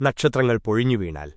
നക്ഷത്രങ്ങൾ പൊഴിഞ്ഞു വീണാൽ